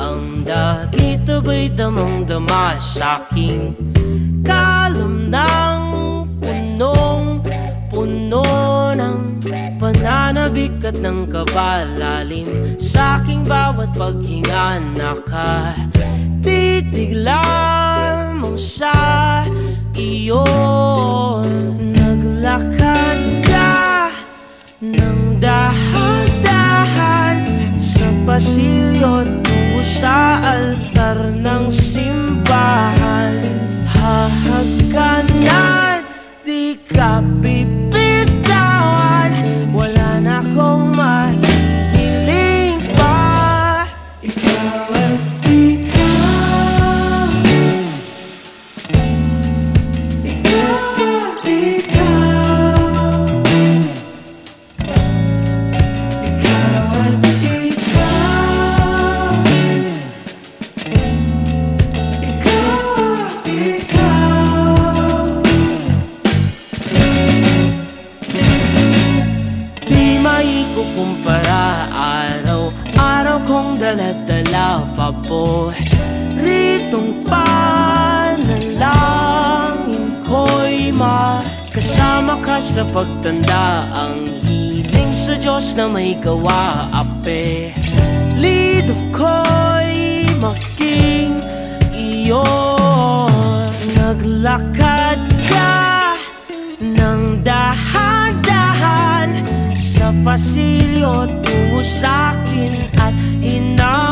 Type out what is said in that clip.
ang dagito ba'y damang-dama sa'king kalam ng punong puno ng pananabik at ng kabalalim? Sa aking bawat paghinga nakatitig lamang sa iyo altar ng Araw-araw kong dala-dala pa po Ritong panalangin ko'y makasama ka sa pagtanda. Ang hiling sa Diyos na may gawa Ape, lido ko'y maging iyo Naglakad ka ng dahan-dahan Sa pasilyo tungo sa'kin at hinawa